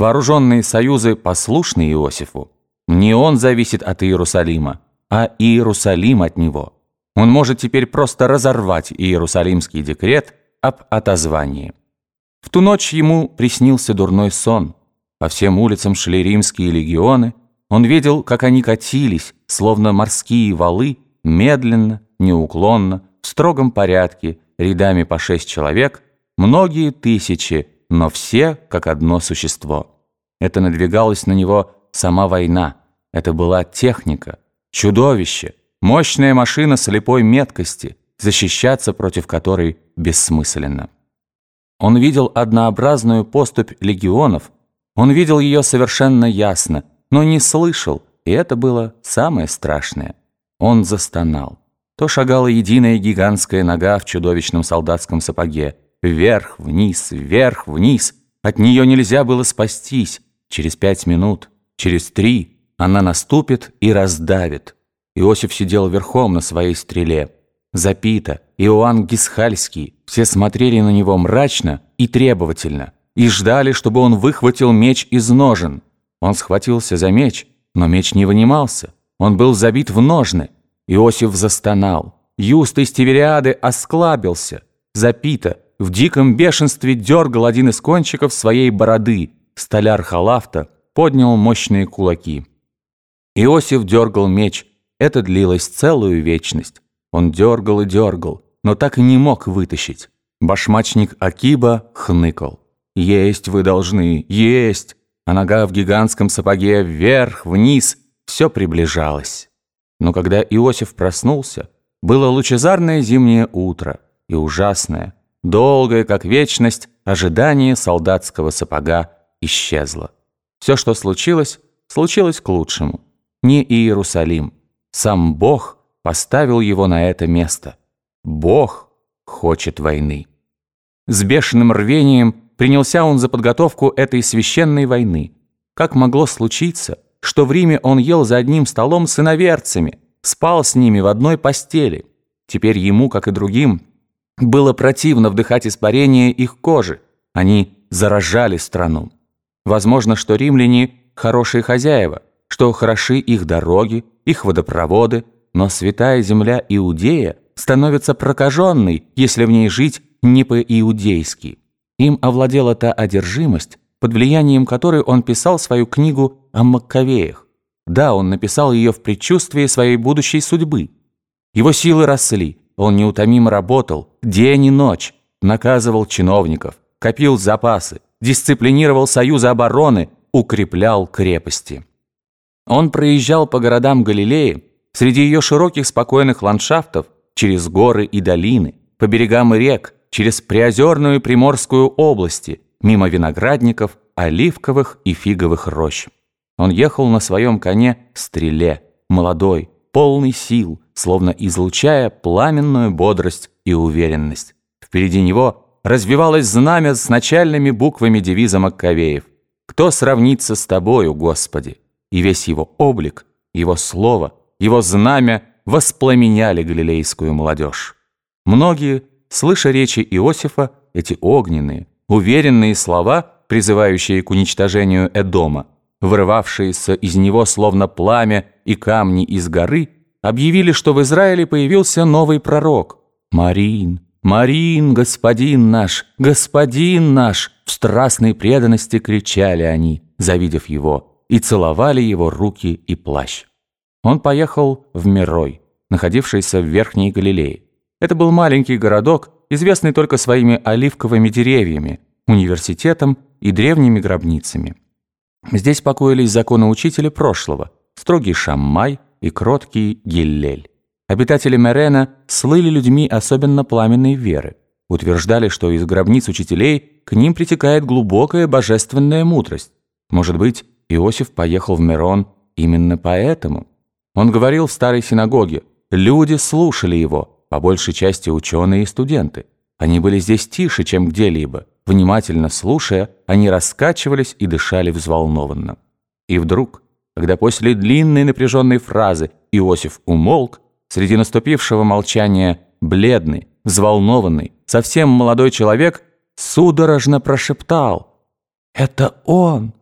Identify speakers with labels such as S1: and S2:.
S1: Вооруженные союзы послушны Иосифу. Не он зависит от Иерусалима, а Иерусалим от него. Он может теперь просто разорвать Иерусалимский декрет об отозвании. В ту ночь ему приснился дурной сон. По всем улицам шли римские легионы. Он видел, как они катились, словно морские валы, медленно, неуклонно, в строгом порядке, рядами по шесть человек, многие тысячи, но все как одно существо. Это надвигалась на него сама война. Это была техника, чудовище, мощная машина слепой меткости, защищаться против которой бессмысленно. Он видел однообразную поступь легионов, он видел ее совершенно ясно, но не слышал, и это было самое страшное. Он застонал. То шагала единая гигантская нога в чудовищном солдатском сапоге. Вверх, вниз, вверх, вниз. От нее нельзя было спастись. Через пять минут, через три она наступит и раздавит. Иосиф сидел верхом на своей стреле. Запита, Иоанн Гисхальский, все смотрели на него мрачно и требовательно и ждали, чтобы он выхватил меч из ножен. Он схватился за меч, но меч не вынимался. Он был забит в ножны. Иосиф застонал. Юст из Тивериады осклабился. Запита в диком бешенстве дергал один из кончиков своей бороды. Столяр Халафта поднял мощные кулаки. Иосиф дергал меч. Это длилось целую вечность. Он дергал и дергал, но так и не мог вытащить. Башмачник Акиба хныкал. «Есть вы должны, есть!» А нога в гигантском сапоге вверх, вниз, все приближалось. Но когда Иосиф проснулся, было лучезарное зимнее утро и ужасное, долгое, как вечность, ожидание солдатского сапога исчезло. Все, что случилось, случилось к лучшему. Не Иерусалим. Сам Бог поставил его на это место. Бог хочет войны. С бешеным рвением принялся он за подготовку этой священной войны. Как могло случиться, что в Риме он ел за одним столом с иноверцами, спал с ними в одной постели. Теперь ему, как и другим, было противно вдыхать испарение их кожи. Они заражали страну. Возможно, что римляне – хорошие хозяева, что хороши их дороги, их водопроводы, но святая земля Иудея становится прокаженной, если в ней жить не по-иудейски. Им овладела та одержимость, под влиянием которой он писал свою книгу о Маккавеях. Да, он написал ее в предчувствии своей будущей судьбы. Его силы росли, он неутомимо работал, день и ночь, наказывал чиновников, копил запасы, дисциплинировал союзы обороны, укреплял крепости. Он проезжал по городам Галилеи, среди ее широких спокойных ландшафтов, через горы и долины, по берегам рек, через Приозерную Приморскую области, мимо виноградников, оливковых и фиговых рощ. Он ехал на своем коне стреле, молодой, полный сил, словно излучая пламенную бодрость и уверенность. Впереди него развивалось знамя с начальными буквами девиза Маккавеев «Кто сравнится с тобою, Господи?» И весь его облик, его слово, его знамя воспламеняли галилейскую молодежь. Многие, слыша речи Иосифа, эти огненные, уверенные слова, призывающие к уничтожению Эдома, вырывавшиеся из него словно пламя и камни из горы, объявили, что в Израиле появился новый пророк. «Марин, Марин, господин наш, господин наш!» В страстной преданности кричали они, завидев его, и целовали его руки и плащ. Он поехал в Мирой, находившийся в Верхней Галилее. Это был маленький городок, известный только своими оливковыми деревьями, университетом и древними гробницами. Здесь покоились законы учителя прошлого, строгий Шаммай и кроткий Гиллель. Обитатели Мерена слыли людьми особенно пламенной веры, утверждали, что из гробниц учителей к ним притекает глубокая божественная мудрость. Может быть, Иосиф поехал в Мерон именно поэтому? Он говорил в старой синагоге, люди слушали его, по большей части ученые и студенты. Они были здесь тише, чем где-либо, Внимательно слушая, они раскачивались и дышали взволнованно. И вдруг, когда после длинной напряженной фразы Иосиф умолк, среди наступившего молчания бледный, взволнованный, совсем молодой человек судорожно прошептал «Это он!